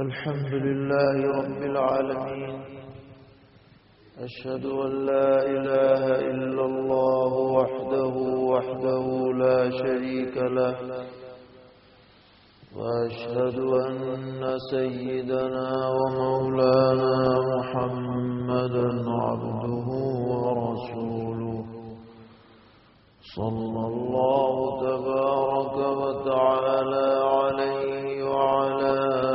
الحمد لله رب العالمين. أشهد أن لا إله إلا الله وحده وحده لا شريك له. وأشهد أن سيدنا ومولانا محمدا عبده ورسوله. صلى الله تبارك وتعالى عليه وعلى آله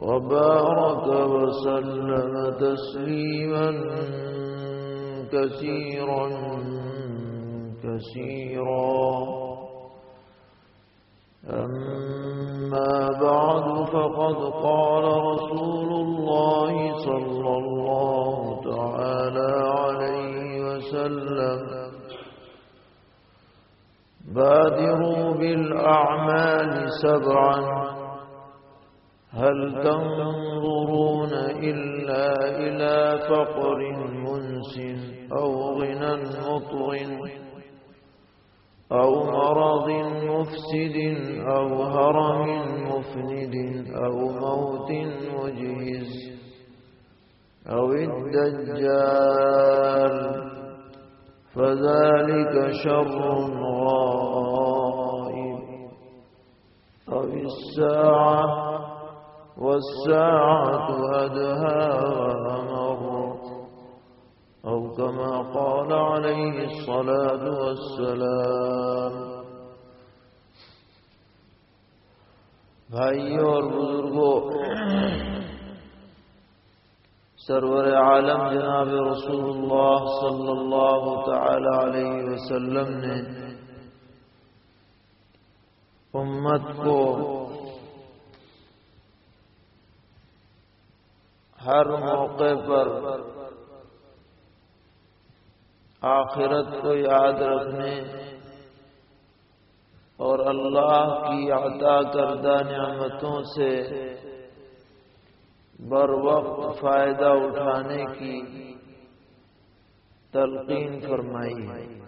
وبارك وسلم تسليما كثيرا كثيرا. أما بعد فقد قال رسول الله صلى الله تعالى عليه وسلم بادروا بالأعمال سبعا. هل تنظرون إلا إلى فقر منسن أو غنى مطغن أو مرض مفسد أو هرم مفند أو موت مجهز أو الدجال فذلك شر غائب أو الساعة والساعة أدهى وأمر. أو كما قال عليه الصلاة والسلام. بھائیوں اور بزرگوں سرور عالم جناب رسول اللہ صلی اللہ تعالی علیہ وسلم نے امت کو ہر موقع پر آخرت کو یاد رکھنے اور اللہ کی عطا کردہ نعمتوں سے بر وقت فائدہ اٹھانے کی تلقین فرمائی ہے۔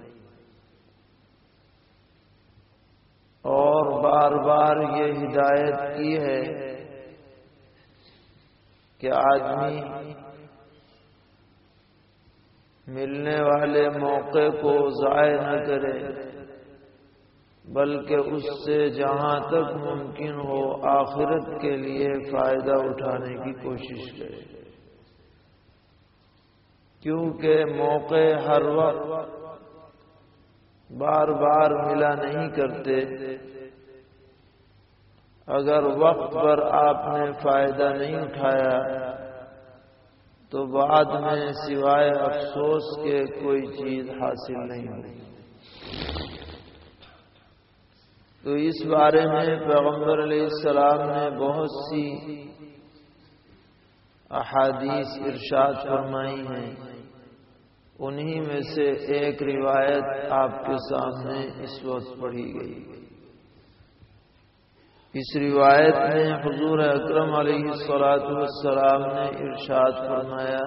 اور بار بار یہ ہدایت کی ہے کہ آدمی ملنے والے موقع کو ضائع نہ کرے، بلکہ اس سے جہاں تک ممکن ہو آخرت کے لیے فائدہ اٹھانے کی کوشش کرے۔ کیونکہ موقع ہر وقت بار بار ملا نہیں کرتے اگر وقت پر آپ نے فائدہ نہیں اٹھایا، تو بعد میں سوائے افسوس کے کوئی چیز حاصل نہیں ہوئی۔ تو اس بارے میں پیغمبر علیہ السلام نے بہت سی احادیث ارشاد فرمائی ہیں۔ انہی میں سے ایک روایت آپ کے سامنے اس وقت پڑھی گئی۔ اس روایت میں حضور اکرم علیہ سلاۃ والسلام نے ارشاد فرمایا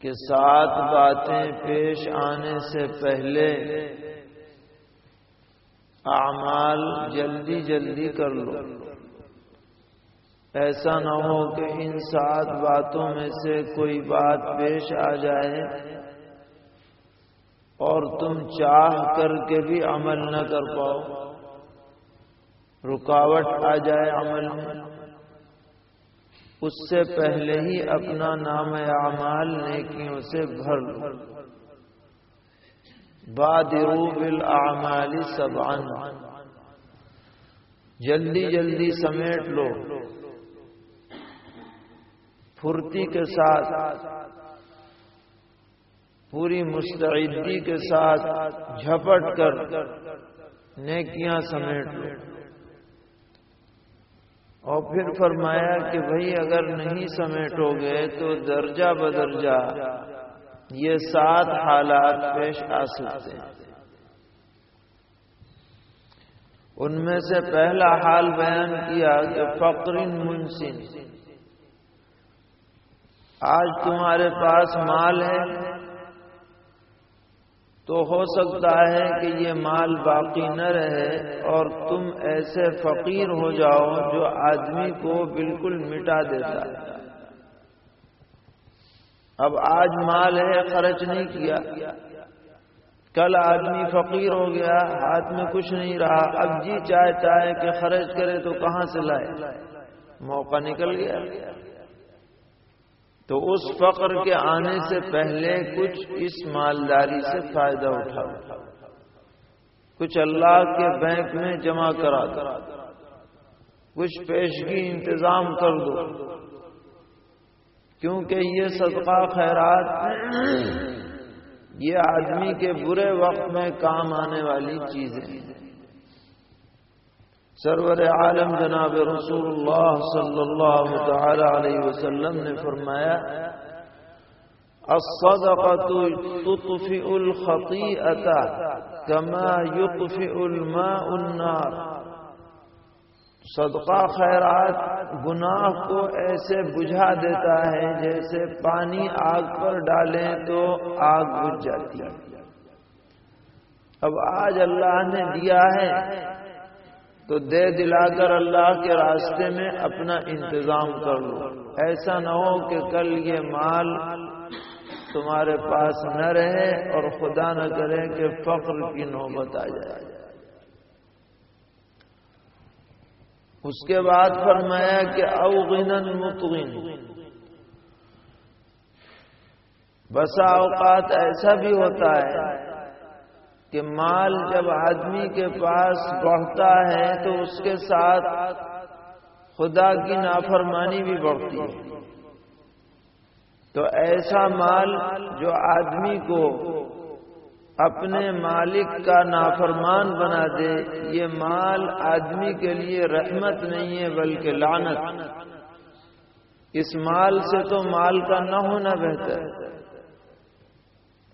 کہ سات باتیں پیش آنے سے پہلے اعمال جلدی جلدی کر لو۔ ایسا نہ ہو کہ ان سات باتوں میں سے کوئی بات پیش آ جائے اور تم چاہ کر کے بھی عمل نہ کر پاؤ۔ رکاوٹ آ جائے عمل اس سے پہلے ہی اپنا نام اعمال، نیکیوں سے بھر لو۔ بادرو بالاعمال سبعن جلدی جلدی سمیٹ لو۔ پھرتی کے ساتھ۔ پوری مستعدی کے ساتھ جھپٹ کر۔ نیکیاں سمیٹ لو۔ اور پھر فرمایا کہ بھائی اگر نہیں سمیٹو گے تو درجہ بدرجہ یہ سات حالات پیش آ سکتے ہیں۔ ان میں سے پہلا حال بیان کیا کہ فقر منسن، آج تمہارے پاس مال ہے تو ہو سکتا ہے کہ یہ مال باقی نہ رہے اور تم ایسے فقیر ہو جاؤ جو آدمی کو بالکل مٹا دیتا۔ ہے اب آج مال ہے، خرچ نہیں کیا۔ کل آدمی فقیر ہو گیا، ہاتھ میں کچھ نہیں رہا۔ اب جی چاہتا ہے کہ خرچ کرے تو کہاں سے لائے؟ موقع نکل گیا۔ تو اس فقر کے آنے سے پہلے کچھ اس مالداری سے فائدہ اٹھا۔ کچھ اللہ کے بینک میں جمع کرا۔ کرا کچھ پیشگی انتظام کر دو۔ کیونکہ یہ صدقہ خیرات یہ آدمی کے برے وقت میں کام آنے والی چیزیں سرور عالم جناب رسول اللہ صلی اللہ تعالی علیہ وسلم نے فرمایا الصدقة تطفئ الخطيئة كما يطفئ الماء النار۔ صدقہ خیرات گناہ کو ایسے بجھا دیتا ہے جیسے پانی آگ پر ڈالیں تو آگ بجھ جاتی۔ ہے اب آج اللہ نے دیا ہے تو دے دلا کر اللہ کے راستے میں اپنا انتظام کر لو۔ ایسا نہ ہو کہ کل یہ مال تمہارے پاس نہ رہے اور خدا نہ کرے کہ فقر کی نوبت آ جائے۔ اس کے بعد فرمایا کہ اوغن متغن بسا اوقات ایسا بھی ہوتا ہے کہ مال جب آدمی کے پاس بڑھتا ہے تو اس کے ساتھ خدا کی نافرمانی بھی بڑھتی ہے۔ تو ایسا مال جو آدمی کو اپنے مالک کا نافرمان بنا دے، یہ مال آدمی کے لیے رحمت نہیں ہے بلکہ لانت اس مال سے تو مال کا نہ ہونا بہتر۔ ہے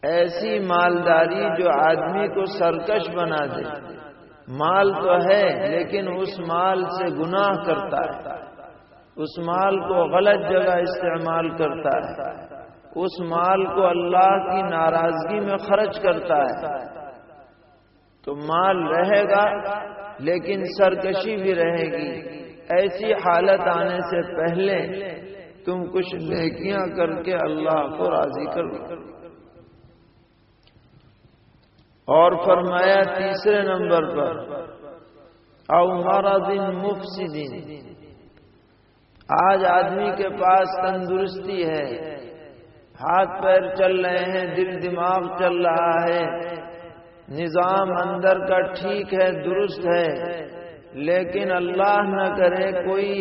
ایسی مالداری جو آدمی کو سرکش بنا دے۔ مال تو ہے، لیکن اس مال سے گناہ کرتا ہے۔ اس مال کو غلط جگہ استعمال کرتا ہے۔ اس مال کو اللہ کی ناراضگی میں خرچ کرتا ہے۔ تو مال رہے گا، لیکن سرکشی بھی رہے گی۔ ایسی حالت آنے سے پہلے تم کچھ نیکیاں کر کے اللہ کو راضی کرو اور فرمایا تیسرے نمبر پر، او ہمارا دن مفسی دن آج آدمی کے پاس تندرستی ہے، ہاتھ پیر چل رہے ہیں، دل دماغ چل رہا ہے، نظام اندر کا ٹھیک ہے، درست ہے، لیکن اللہ نہ کرے کوئی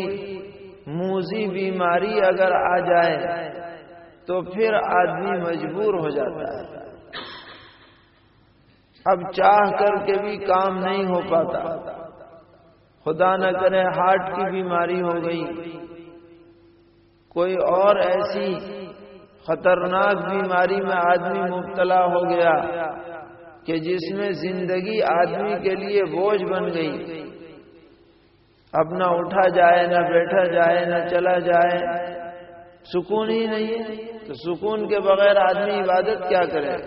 موزی بیماری اگر آ جائے تو پھر آدمی مجبور ہو جاتا ہے۔ اب چاہ کر کے بھی کام نہیں ہو پاتا۔ خدا نہ کرے ہارٹ کی بیماری ہو گئی۔ کوئی اور ایسی خطرناک بیماری میں آدمی مبتلا ہو گیا کہ جس میں زندگی آدمی کے لیے بوجھ بن گئی۔ اب نہ اٹھا جائے، نہ بیٹھا جائے، نہ چلا جائے۔ سکون ہی نہیں ہے۔ تو سکون کے بغیر آدمی عبادت کیا کرے؟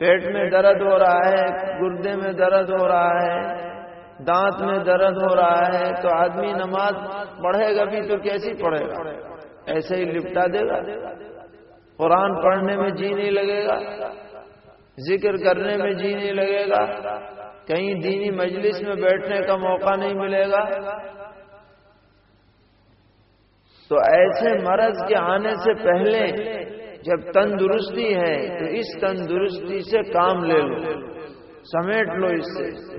پیٹ میں درد ہو رہا ہے، گردے میں درد ہو رہا ہے، دانت میں درد ہو رہا ہے، تو آدمی نماز پڑھے گا بھی تو کیسی پڑھے گا؟ ایسے ہی لپٹا دے گا۔ قرآن پڑھنے میں جی نہیں لگے گا، ذکر کرنے میں جی نہیں لگے گا، کہیں دینی مجلس میں بیٹھنے کا موقع نہیں ملے گا۔ تو ایسے مرض کے آنے سے پہلے جب تندرستی ہے تو اس تندرستی سے کام لے لو، سمیٹ لو اس سے۔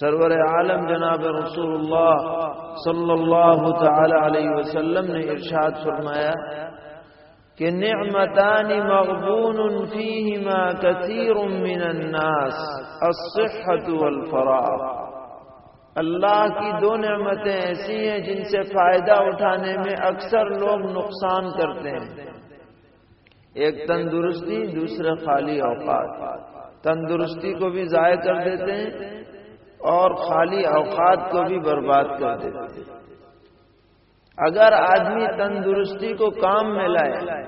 سرور عالم جناب رسول اللہ صلی اللہ تعالی علیہ وسلم نے ارشاد فرمایا کہ نعمتان مغبون فیہما کثیر من الناس الصحت والفراغ۔ اللہ کی دو نعمتیں ایسی ہیں جن سے فائدہ اٹھانے میں اکثر لوگ نقصان کرتے ہیں۔ ایک تندرستی، دوسرے خالی اوقات۔ تندرستی کو بھی ضائع کر دیتے ہیں اور خالی اوقات کو بھی برباد کر دیتے ہیں۔ اگر آدمی تندرستی کو کام میں لائے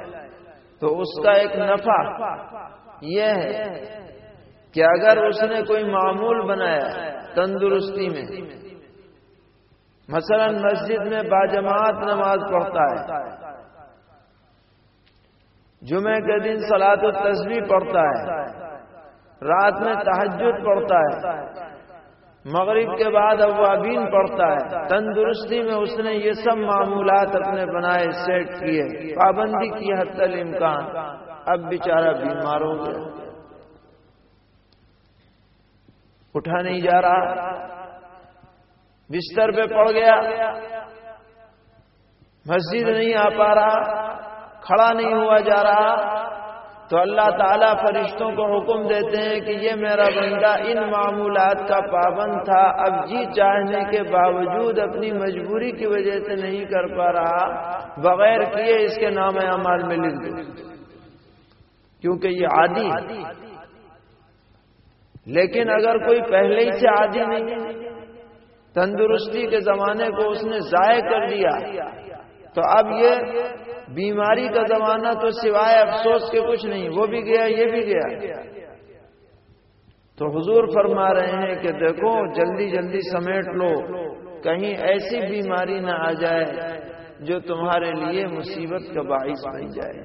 تو اس کا ایک نفع یہ ہے کہ اگر اس نے کوئی معمول بنایا تندرستی میں۔ مثلا مسجد میں باجماعت نماز پڑھتا ہے۔ جمعے کے دن سلاد و تصویر پڑھتا ہے۔ رات میں تحجد پڑھتا ہے۔ مغرب کے بعد اوابین پڑھتا ہے۔ تندرستی میں اس نے یہ سب معمولات اپنے بنائے، سیٹ کیے، پابندی کی حد تل امکان اب بیچارہ بیمار ہو گیا۔ اٹھا نہیں جا رہا۔ بستر پہ پڑ گیا۔ مسجد نہیں آ پا رہا۔ کھڑا نہیں ہوا جا رہا۔ تو اللہ تعالیٰ فرشتوں کو حکم دیتے ہیں کہ یہ میرا بندہ ان معمولات کا پابند تھا۔ اب جی چاہنے کے باوجود اپنی مجبوری کی وجہ سے نہیں کر پا رہا۔ بغیر کیے اس کے نام اعمال میں لکھ دو کیونکہ یہ عادی لیکن اگر کوئی پہلے ہی سے عادی نہیں تندرستی کے زمانے کو اس نے ضائع کر دیا، تو اب یہ بیماری کا زمانہ تو سوائے افسوس کے کچھ نہیں، وہ بھی گیا، یہ بھی گیا۔ تو حضور فرما رہے ہیں کہ دیکھو، جلدی جلدی سمیٹ لو، کہیں ایسی بیماری نہ آ جائے جو تمہارے لیے مصیبت کا باعث بن جائے۔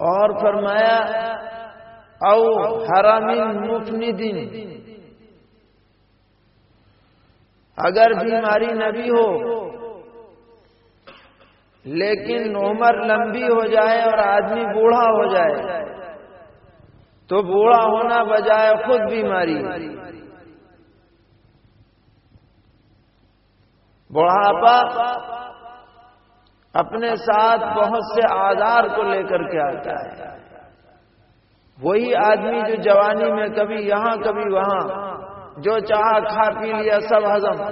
اور فرمایا او حرامین مفنی اگر بیماری نہ بھی ہو، لیکن عمر لمبی ہو جائے اور آدمی بوڑھا ہو جائے، تو بوڑھا ہونا بجائے خود بیماری۔ بڑھاپا اپنے ساتھ بہت سے آدار کو لے کر کے آتا ہے۔ وہی آدمی جو جوانی میں کبھی یہاں کبھی وہاں جو چاہا کھا پی لیا سب ہزم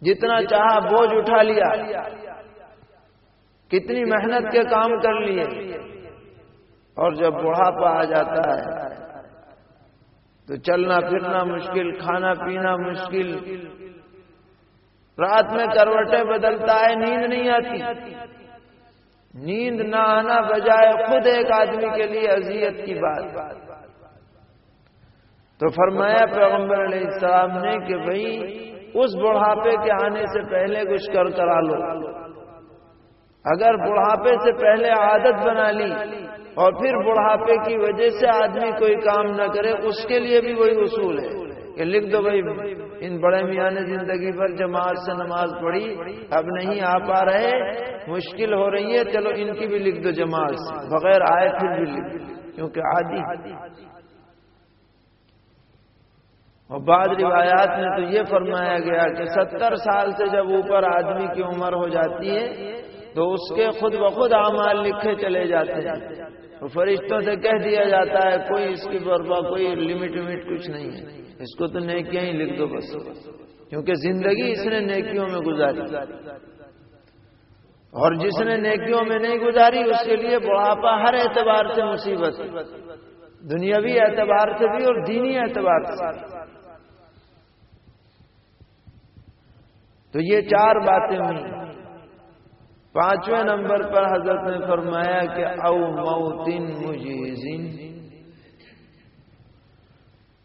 جتنا چاہا بوجھ اٹھا لیا۔ کتنی محنت کے کام کر لیے۔ اور جب بڑھاپا آ جاتا ہے تو چلنا پھرنا مشکل کھانا پینا مشکل۔ رات میں کروٹیں بدلتا ہے نیند نہیں آتی۔ نیند نہ آنا بجائے خود ایک آدمی کے لیے اذیت کی بات۔ تو فرمایا پیغمبر علیہ السلام نے کہ بھائی اس بڑھاپے کے آنے سے پہلے کچھ کر کرا لو۔ اگر بڑھاپے سے پہلے عادت بنا لی اور پھر بڑھاپے کی وجہ سے آدمی کوئی کام نہ کرے، اس کے لیے بھی وہی اصول ہے۔ کہ لکھ دو بھائی، ان بڑے میاں نے زندگی پر جماعت سے نماز پڑھی، اب نہیں آ پا رہے، مشکل ہو رہی ہے، چلو ان کی بھی لکھ دو جماعت سے، بغیر آئے پھر بھی لکھ دو، کیونکہ آدھی اور بعض روایات میں تو یہ فرمایا گیا کہ ستر سال سے جب اوپر آدمی کی عمر ہو جاتی ہے، تو اس کے خود بخود اعمال لکھے چلے جاتے ہیں۔ فرشتوں سے کہہ دیا جاتا ہے، کوئی اس کی بربا، کوئی لمٹ ومٹ کچھ نہیں ہے۔ اس کو تو نیکیاں ہی لکھ دو بس۔ کیونکہ زندگی اس نے نیکیوں میں گزاری۔ اور جس نے نیکیوں میں نہیں گزاری، اس کے لیے بڑھاپا ہر اعتبار سے مصیبت دنیاوی اعتبار سے بھی اور دینی اعتبار سے تو یہ چار باتیں ہوئی۔ پانچویں نمبر پر حضرت نے فرمایا کہ او موتن مجیزن،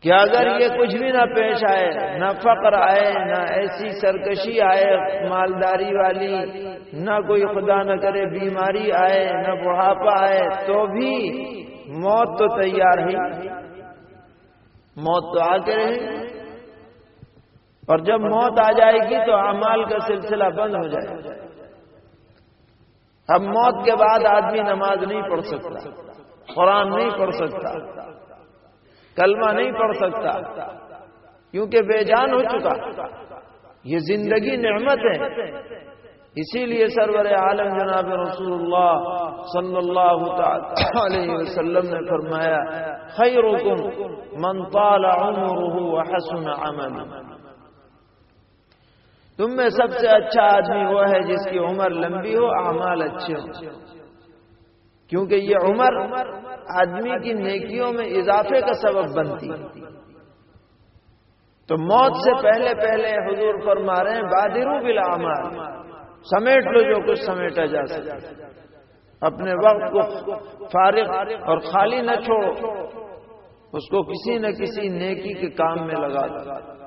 کہ اگر یہ کچھ بھی نہ پیش آئے، نہ فقر آئے، نہ ایسی سرکشی آئے، مالداری والی، نہ کوئی خدا نہ کرے بیماری آئے، نہ بڑھاپا آئے، تو بھی موت تو تیار ہی موت تو آ کے رہے۔ اور جب موت آ جائے گی تو اعمال کا سلسلہ بند ہو جائے۔ گا اب موت کے بعد آدمی نماز نہیں پڑھ سکتا، قرآن نہیں پڑھ سکتا، کلمہ نہیں پڑھ سکتا، کیونکہ بے جان ہو چکا۔ یہ زندگی نعمت ہے۔ اسی لیے سرور عالم جناب رسول اللہ صلی اللہ علیہ وسلم نے فرمایا، خیرکم من طال عمره وحسن عمله تم میں سب سے اچھا آدمی وہ ہے جس کی عمر لمبی ہو، اعمال اچھے ہوں۔ کیونکہ یہ عمر آدمی کی نیکیوں میں اضافے کا سبب بنتی۔ تو موت سے پہلے پہلے حضور فرما رہے ہیں، بادرو بلا سمیٹ لو جو کچھ سمیٹا جا سکے۔ اپنے وقت کو فارغ اور خالی نہ چھوڑو۔ اس کو کسی نہ کسی نیکی کے کام میں لگا دو۔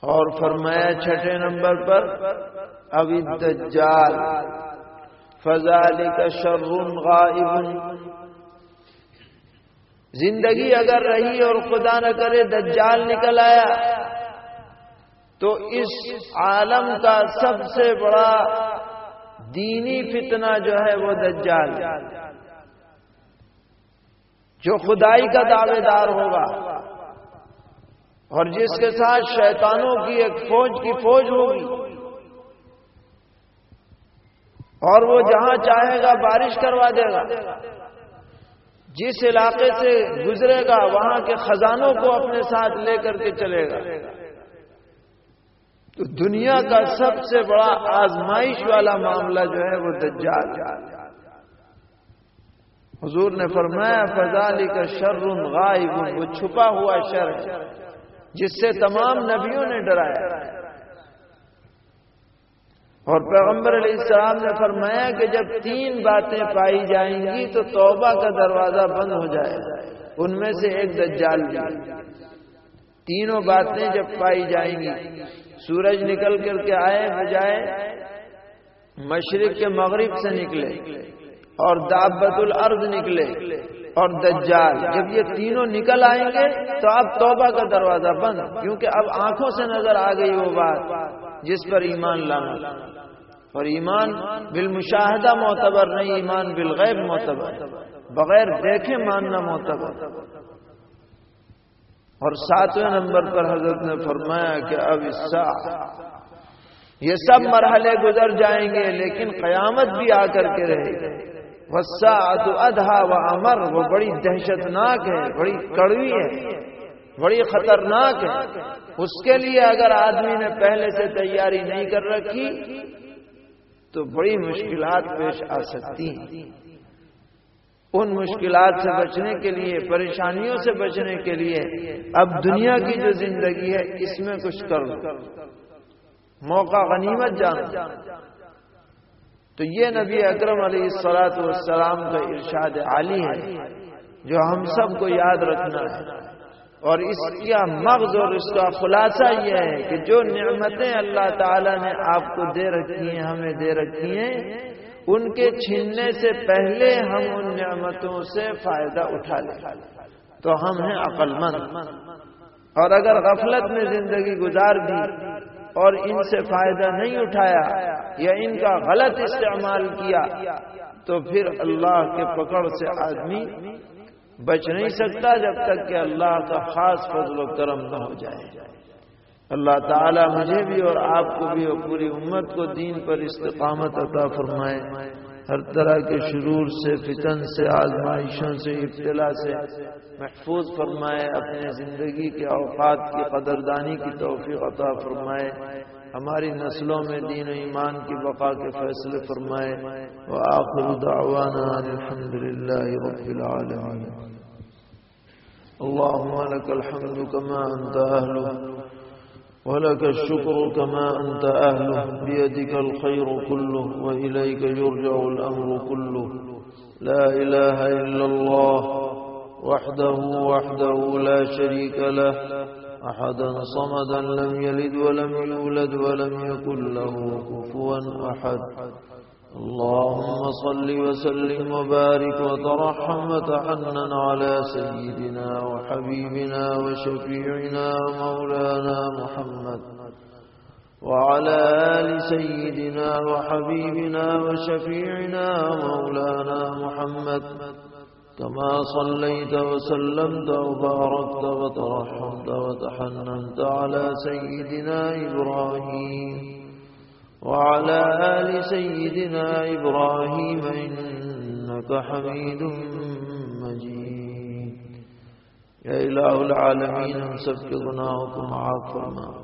اور فرمایا چھٹے نمبر پر ابھی دجال فضالی کا شرون غائب۔ زندگی اگر رہی اور خدا نہ کرے دجال نکل آیا، تو اس عالم کا سب سے بڑا دینی فتنہ جو ہے وہ دجال۔ جو خدائی کا دعوے دار ہوگا۔ اور جس کے ساتھ شیطانوں کی ایک فوج کی فوج ہوگی، اور وہ جہاں چاہے گا بارش کروا دے گا۔ جس علاقے سے گزرے گا، وہاں کے خزانوں کو اپنے ساتھ لے کر کے چلے گا۔ تو دنیا کا سب سے بڑا آزمائش والا معاملہ جو ہے وہ دجال۔ حضور نے فرمایا فضالی کا شر غائب، وہ چھپا ہوا شر جس سے تمام نبیوں نے ڈرایا۔ اور پیغمبر علیہ السلام نے فرمایا کہ جب تین باتیں پائی جائیں گی تو توبہ کا دروازہ بند ہو جائے ان میں سے ایک دجال بھی۔ تینوں باتیں جب پائی جائیں گی، سورج نکل کر کے آئے بجائے مشرق کے مغرب سے نکلے اور دابت الارض نکلے۔ اور دجال۔ جب یہ تینوں نکل آئیں گے تو اب توبہ کا دروازہ بند، کیونکہ اب آنکھوں سے نظر آ گئی وہ بات جس پر ایمان لانا۔ اور ایمان بالمشاہدہ معتبر نہیں، ایمان بالغیب معتبر۔ بغیر دیکھے ماننا معتبر۔ اور ساتویں نمبر پر حضرت نے فرمایا کہ اب اس یہ سب مرحلے گزر جائیں گے، لیکن قیامت بھی آ کر کے رہے گی۔ وسا ادھا و امر وہ بڑی دہشت ناک ہے، بڑی کڑوی ہے، بڑی خطرناک ہے۔ اس کے لیے اگر آدمی نے پہلے سے تیاری نہیں کر رکھی، تو بڑی مشکلات پیش آ سکتی ہیں۔ ان مشکلات سے بچنے کے لیے، پریشانیوں سے بچنے کے لیے، اب دنیا کی جو زندگی ہے، اس میں کچھ کر موقع غنیمت جان تو یہ نبی اکرم علیہ السلاط والسلام کا ارشاد عالی ہے، جو ہم سب کو یاد رکھنا ہے۔ اور اس کا مغز اور اس کا خلاصہ یہ ہے کہ جو نعمتیں اللہ تعالی نے آپ کو دے رکھی ہیں، ہمیں دے رکھی ہیں، ان کے چھیننے سے پہلے ہم ان نعمتوں سے فائدہ اٹھا لیں۔ تو ہم ہیں عقل مند اور اگر غفلت میں زندگی گزار دی اور ان سے فائدہ نہیں اٹھایا یا ان کا غلط استعمال کیا، تو پھر اللہ کے پکڑ سے آدمی بچ نہیں سکتا جب تک کہ اللہ کا خاص فضل و کرم نہ ہو جائے۔ اللہ تعالی مجھے بھی اور آپ کو بھی اور پوری امت کو دین پر استقامت عطا فرمائے۔ ہر طرح کے شرور سے، فتن سے، آزمائشوں سے، ابتلا سے محفوظ فرمائے، اپنے زندگی کے اوقات کی قدردانی کی توفیق عطا فرمائے، ہماری نسلوں میں دین و ایمان کی بقا کے فیصلے فرمائے۔ وآخر دعوانا الحمد للہ رب العالمين اللهم لك الحمد كما أنت أهله ولك الشكر كما أنت أهله. بيدك الخير كله وإليك يرجع الأمر كله. لا إله إلا الله وحده وحده لا شريك له. أحدا صمدا لم يلد ولم يولد ولم يكن له كفوا أحد. اللهم صل وسلم وبارك وترحم وتحنن على سيدنا وحبيبنا وشفيعنا مولانا محمد وعلى آل سيدنا وحبيبنا وشفيعنا مولانا محمد كما صليت وسلمت وباركت وترحمت وتحننت على سيدنا إبراهيم وعلى آل سيدنا إبراهيم إنك حميد مجيد. يا إله العالمين، ہم سب کے گناہوں کو معاف فرما۔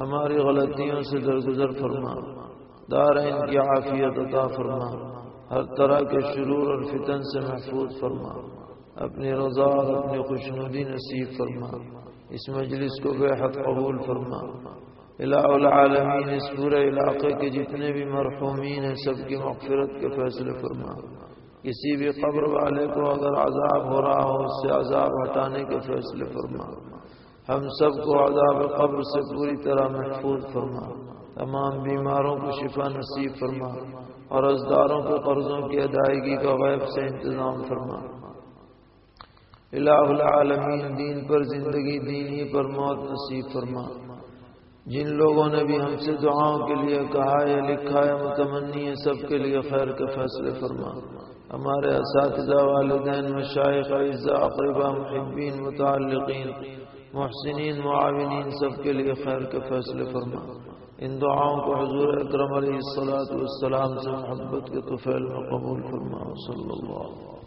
ہماری غلطیوں سے درگزر فرما۔ دارین کی عافیت عطا فرما۔ ہر طرح کے شرور اور فتن سے محفوظ فرما۔ اپنی رضا اور اپنی خوشنودی نصیب فرما۔ اس مجلس کو بے حق قبول فرما۔ الہ العالمین، اس پورے علاقے کے جتنے بھی مرحومین ہیں، سب کی مغفرت کے فیصلے فرما۔ کسی بھی قبر والے کو اگر عذاب ہو رہا ہو، اس سے عذاب ہٹانے کے فیصلے فرما۔ ہم سب کو عذاب قبر سے پوری طرح محفوظ فرما۔ تمام بیماروں کو شفا نصیب فرما۔ اور ازداروں کو قرضوں کی ادائیگی کا غیب سے انتظام فرما۔ الہ العالمین، دین پر زندگی، دینی پر موت نصیب فرما۔ جن لوگوں نے بھی ہم سے دعاؤں کے لیے کہا ہے لکھا ہے، متمنی ہے، سب کے لیے خیر کے فیصلے فرما۔ ہمارے اساتذہ، والدین، مشائق عزا اقربا محبین، متعلقین، محسنین، معاونین، سب کے لیے خیر کے فیصلے فرما۔ ان دعاؤں کو حضور اکرم علیہ السلام سے محبت کے طفیل میں قبول فرما۔ صلی اللہ